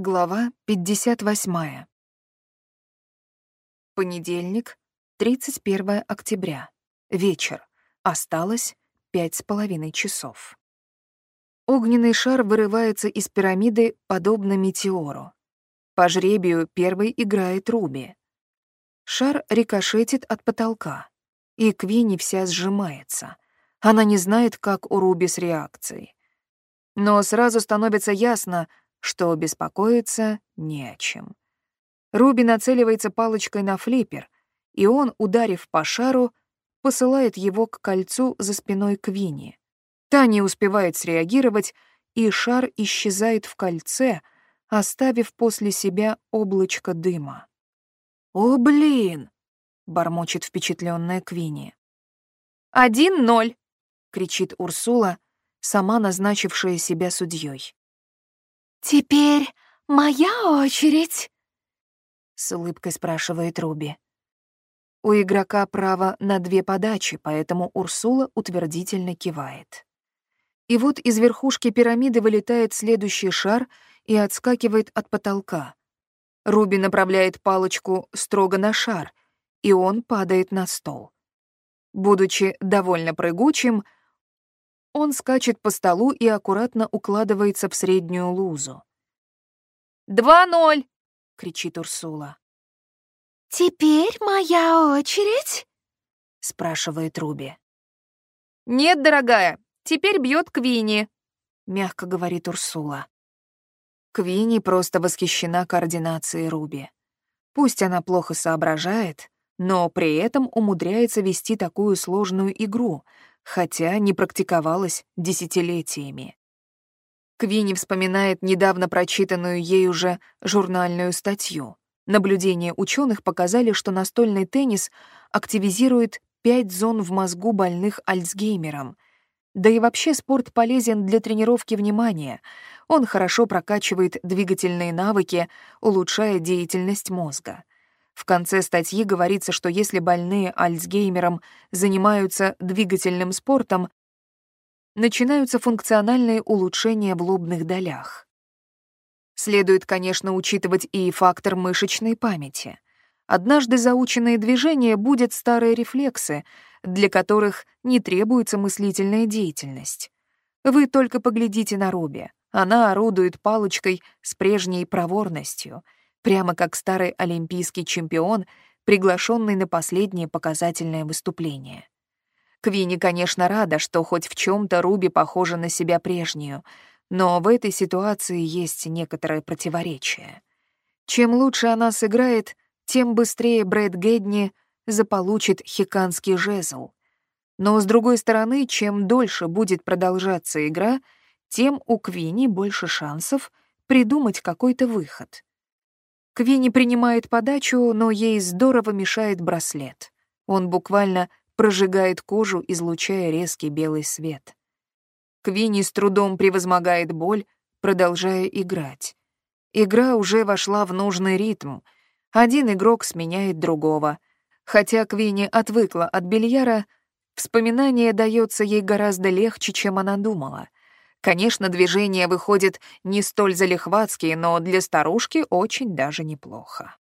Глава 58. Понедельник, 31 октября. Вечер. Осталось пять с половиной часов. Огненный шар вырывается из пирамиды, подобно метеору. По жребию первый играет Руби. Шар рикошетит от потолка, и Квинни вся сжимается. Она не знает, как у Руби с реакцией. Но сразу становится ясно, что беспокоиться не о чем. Руби нацеливается палочкой на флиппер, и он, ударив по шару, посылает его к кольцу за спиной Квинни. Та не успевает среагировать, и шар исчезает в кольце, оставив после себя облачко дыма. «О, блин!» — бормочет впечатленная Квинни. «Один ноль!» — кричит Урсула, сама назначившая себя судьей. «Теперь моя очередь?» — с улыбкой спрашивает Руби. У игрока право на две подачи, поэтому Урсула утвердительно кивает. И вот из верхушки пирамиды вылетает следующий шар и отскакивает от потолка. Руби направляет палочку строго на шар, и он падает на стол. Будучи довольно прыгучим, он скачет по столу и аккуратно укладывается в среднюю лузу. «Два ноль!» — кричит Урсула. «Теперь моя очередь?» — спрашивает Руби. «Нет, дорогая, теперь бьет Квини», — мягко говорит Урсула. Квини просто восхищена координацией Руби. Пусть она плохо соображает, но при этом умудряется вести такую сложную игру, хотя не практиковалась десятилетиями. Квинни вспоминает недавно прочитанную ей уже журнальную статью. Наблюдения ученых показали, что настольный теннис активизирует пять зон в мозгу больных Альцгеймером. Да и вообще спорт полезен для тренировки внимания. Он хорошо прокачивает двигательные навыки, улучшая деятельность мозга. В конце статьи говорится, что если больные Альцгеймером занимаются двигательным спортом, начинаются функциональные улучшения в лобных долях. Следует, конечно, учитывать и фактор мышечной памяти. Однажды заученные движения будут старые рефлексы, для которых не требуется мыслительная деятельность. Вы только поглядите на Руби. Она орудует палочкой с прежней проворностью — прямо как старый олимпийский чемпион, приглашенный на последнее показательное выступление. Квинни, конечно, рада, что хоть в чем то Руби похожа на себя прежнюю, но в этой ситуации есть некоторое противоречие. Чем лучше она сыграет, тем быстрее Брэд Гэдни заполучит хиканский жезл. Но, с другой стороны, чем дольше будет продолжаться игра, тем у Квинни больше шансов придумать какой-то выход. Квинни принимает подачу, но ей здорово мешает браслет. Он буквально прожигает кожу, излучая резкий белый свет. Квинни с трудом превозмогает боль, продолжая играть. Игра уже вошла в нужный ритм. Один игрок сменяет другого. Хотя Квинни отвыкла от бильяра, вспоминание дается ей гораздо легче, чем она думала — Конечно, движения выходят не столь залихватские, но для старушки очень даже неплохо.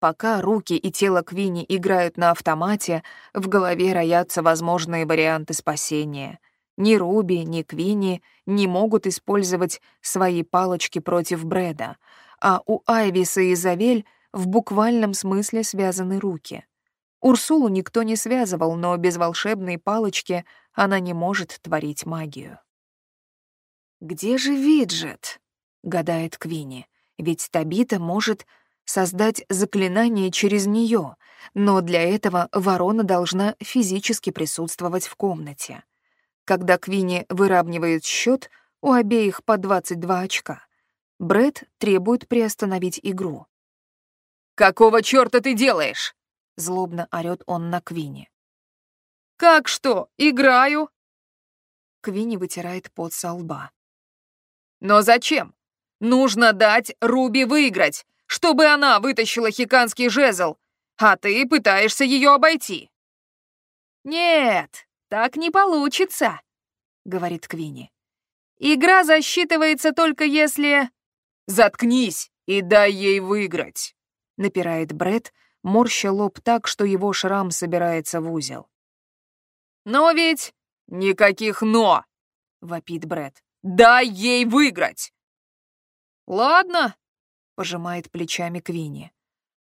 Пока руки и тело Квини играют на автомате, в голове роятся возможные варианты спасения. Ни Руби, ни Квини не могут использовать свои палочки против Брэда, а у Айвиса и Завель в буквальном смысле связаны руки. Урсулу никто не связывал, но без волшебной палочки она не может творить магию. «Где же Виджет?» — гадает Квинни. «Ведь Табита может создать заклинание через нее, но для этого ворона должна физически присутствовать в комнате. Когда Квинни выравнивает счет, у обеих по 22 очка. Бред требует приостановить игру. «Какого чёрта ты делаешь?» — злобно орёт он на Квинни. «Как что? Играю!» Квинни вытирает пот со лба. Но зачем? Нужно дать Руби выиграть, чтобы она вытащила хиканский жезл, а ты пытаешься ее обойти. Нет, так не получится, говорит Квинни. Игра засчитывается только если... Заткнись и дай ей выиграть!» — напирает Бред, морща лоб так, что его шрам собирается в узел. «Но ведь никаких «но!» — вопит Бред. «Дай ей выиграть!» «Ладно», — пожимает плечами Квинни.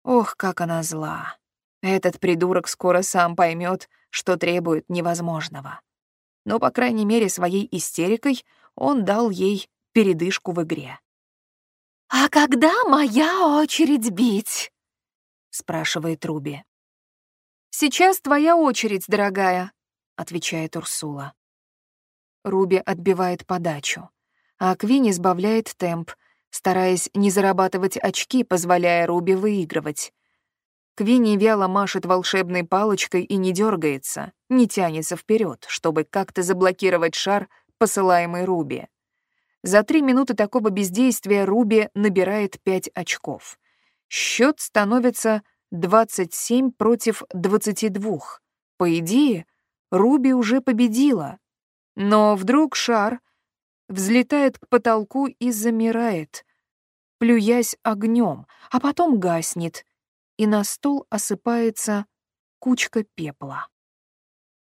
Ох, как она зла. Этот придурок скоро сам поймет, что требует невозможного. Но, по крайней мере, своей истерикой он дал ей передышку в игре. «А когда моя очередь бить?» — спрашивает Руби. «Сейчас твоя очередь, дорогая», — отвечает Урсула. Руби отбивает подачу, а Квинни сбавляет темп, стараясь не зарабатывать очки, позволяя Руби выигрывать. Квинни вяло машет волшебной палочкой и не дергается, не тянется вперед, чтобы как-то заблокировать шар, посылаемый Руби. За три минуты такого бездействия Руби набирает пять очков. Счет становится 27 против 22. По идее, Руби уже победила. Но вдруг шар взлетает к потолку и замирает, плюясь огнем, а потом гаснет, и на стол осыпается кучка пепла.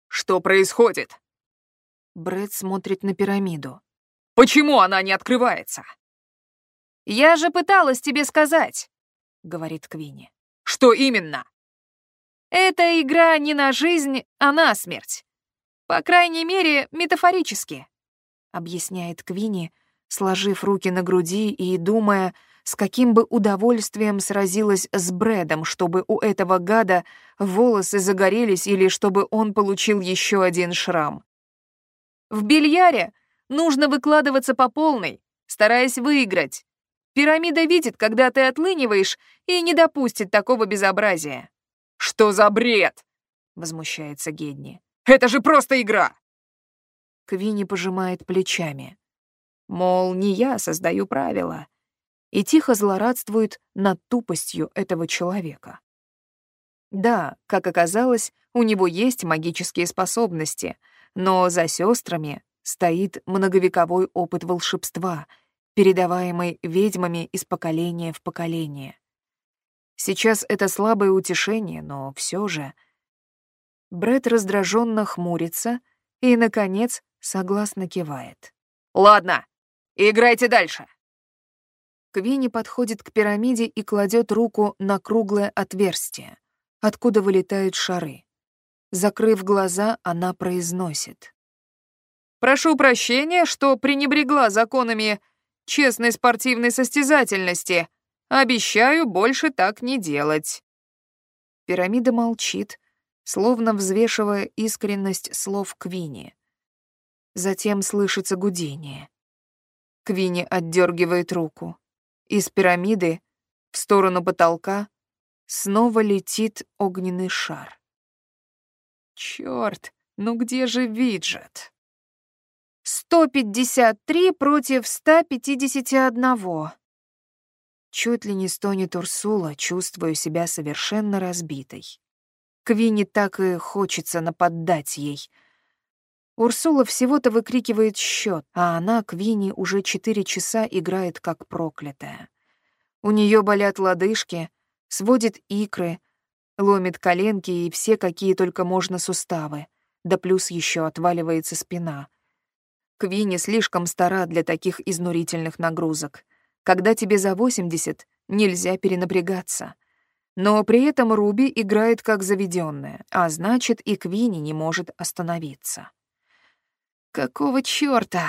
«Что происходит?» Брэд смотрит на пирамиду. «Почему она не открывается?» «Я же пыталась тебе сказать», — говорит Квинни. «Что именно?» «Это игра не на жизнь, а на смерть. По крайней мере, метафорически», — объясняет Квинни, сложив руки на груди и думая, с каким бы удовольствием сразилась с Брэдом, чтобы у этого гада волосы загорелись или чтобы он получил еще один шрам. В бильяре нужно выкладываться по полной, стараясь выиграть. Пирамида видит, когда ты отлыниваешь, и не допустит такого безобразия. «Что за бред?» — возмущается Гедни. «Это же просто игра!» Квинни пожимает плечами. Мол, не я создаю правила, и тихо злорадствует над тупостью этого человека. Да, как оказалось, у него есть магические способности, но за сестрами стоит многовековой опыт волшебства, передаваемый ведьмами из поколения в поколение. Сейчас это слабое утешение, но все же... Бред раздраженно хмурится и, наконец, согласно кивает. «Ладно, играйте дальше!» Квинни подходит к пирамиде и кладет руку на круглое отверстие, откуда вылетают шары. Закрыв глаза, она произносит. «Прошу прощения, что пренебрегла законами честной спортивной состязательности. Обещаю больше так не делать». Пирамида молчит, словно взвешивая искренность слов Квинни. Затем слышится гудение. Квинни отдергивает руку. Из пирамиды в сторону потолка снова летит огненный шар. Чёрт, ну где же Виджет? 153 против 151. Чуть ли не стонет Урсула, чувствую себя совершенно разбитой. Квинни так и хочется нападать ей. Урсула всего-то выкрикивает счет, а она, Квинни, уже четыре часа играет как проклятая. У нее болят лодыжки, сводит икры, ломит коленки и все, какие только можно суставы, да плюс еще отваливается спина. Квинни слишком стара для таких изнурительных нагрузок. Когда тебе за 80, нельзя перенапрягаться. Но при этом Руби играет как заведенная, а значит, и Квинни не может остановиться. Какого чёрта?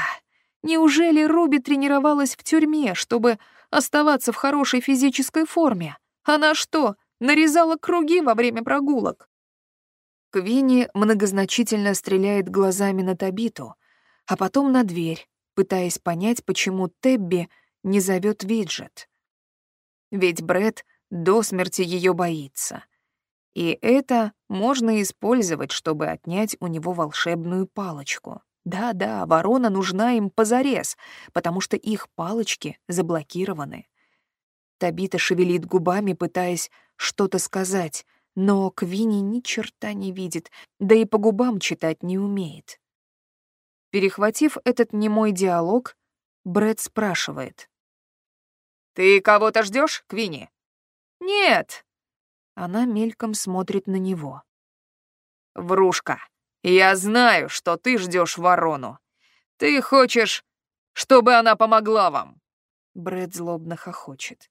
Неужели Руби тренировалась в тюрьме, чтобы оставаться в хорошей физической форме? Она что, нарезала круги во время прогулок? Квинни многозначительно стреляет глазами на Табиту, а потом на дверь, пытаясь понять, почему Тебби не зовет Виджет. Ведь Бред до смерти ее боится. И это можно использовать, чтобы отнять у него волшебную палочку. Да-да, ворона нужна им позарез, потому что их палочки заблокированы. Табита шевелит губами, пытаясь что-то сказать, но Квини ни черта не видит, да и по губам читать не умеет. Перехватив этот немой диалог, Брэд спрашивает. Ты кого-то ждешь, Квинни? Нет. Она мельком смотрит на него. Врушка, я знаю, что ты ждешь ворону. Ты хочешь, чтобы она помогла вам. Брэд злобно хохочет.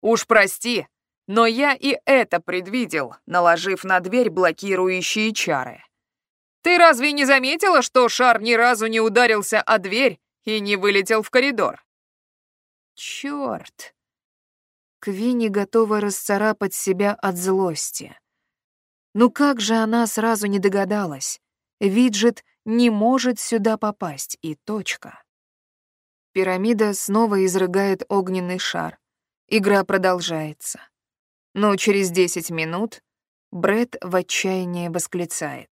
Уж прости, но я и это предвидел, наложив на дверь блокирующие чары. Ты разве не заметила, что шар ни разу не ударился о дверь и не вылетел в коридор? Чёрт! Квинни готова расцарапать себя от злости. Ну как же она сразу не догадалась? Виджет не может сюда попасть, и точка. Пирамида снова изрыгает огненный шар. Игра продолжается. Но через 10 минут Бред в отчаянии восклицает.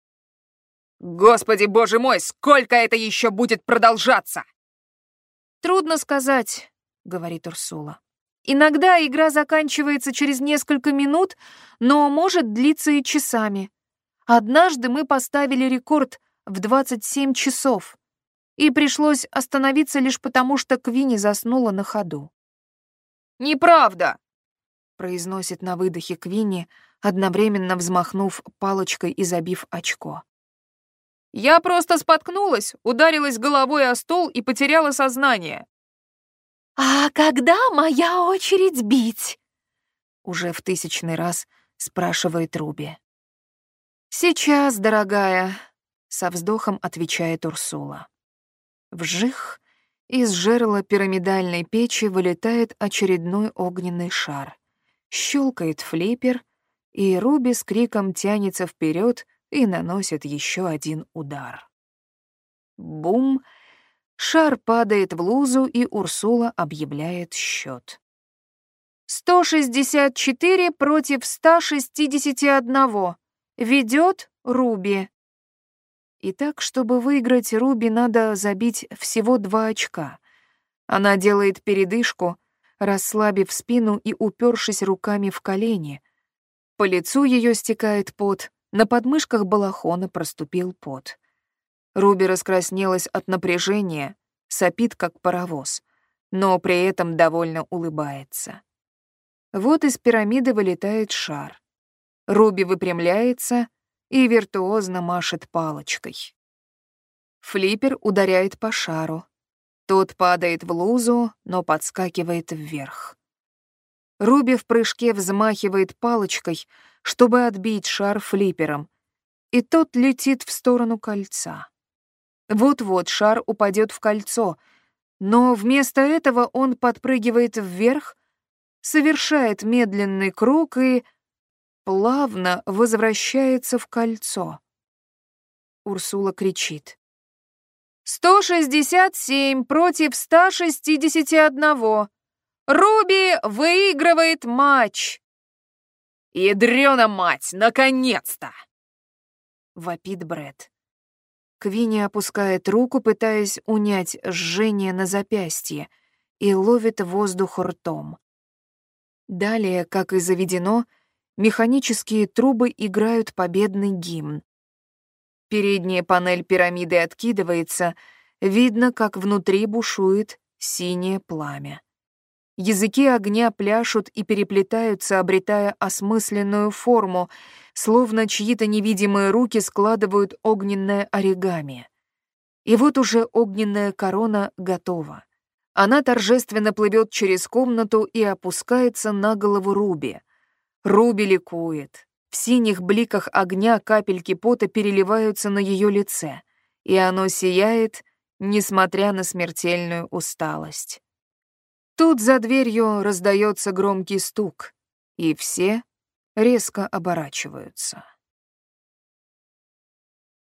«Господи, боже мой, сколько это еще будет продолжаться?» «Трудно сказать», — говорит Урсула. «Иногда игра заканчивается через несколько минут, но может длиться и часами. Однажды мы поставили рекорд в 27 часов, и пришлось остановиться лишь потому, что Квинни заснула на ходу. «Неправда!» — произносит на выдохе Квинни, одновременно взмахнув палочкой и забив очко. «Я просто споткнулась, ударилась головой о стол и потеряла сознание». «А когда моя очередь бить?» Уже в тысячный раз спрашивает Руби. «Сейчас, дорогая», — со вздохом отвечает Урсула. Вжих, из жерла пирамидальной печи вылетает очередной огненный шар. Щелкает флиппер, и Руби с криком тянется вперед и наносит еще один удар. Бум! Шар падает в лузу, и Урсула объявляет счет. 164 против 161. Ведет Руби. И так, чтобы выиграть Руби, надо забить всего два очка. Она делает передышку, расслабив спину и упершись руками в колени. По лицу ее стекает пот, на подмышках балахона проступил пот. Руби раскраснелась от напряжения, сопит, как паровоз, но при этом довольно улыбается. Вот из пирамиды вылетает шар. Руби выпрямляется и виртуозно машет палочкой. Флиппер ударяет по шару. Тот падает в лузу, но подскакивает вверх. Руби в прыжке взмахивает палочкой, чтобы отбить шар флиппером, и тот летит в сторону кольца. Вот-вот шар упадет в кольцо, но вместо этого он подпрыгивает вверх, совершает медленный круг и плавно возвращается в кольцо. Урсула кричит. «167 против 161. Руби выигрывает матч!» «Ядрёна мать, наконец-то!» — вопит Бред. Квинни опускает руку, пытаясь унять жжение на запястье, и ловит воздух ртом. Далее, как и заведено, механические трубы играют победный гимн. Передняя панель пирамиды откидывается, видно, как внутри бушует синее пламя. Языки огня пляшут и переплетаются, обретая осмысленную форму, словно чьи-то невидимые руки складывают огненное оригами. И вот уже огненная корона готова. Она торжественно плывет через комнату и опускается на голову Руби. Руби ликует. В синих бликах огня капельки пота переливаются на ее лице, и оно сияет, несмотря на смертельную усталость. Тут за дверью раздается громкий стук, и все резко оборачиваются.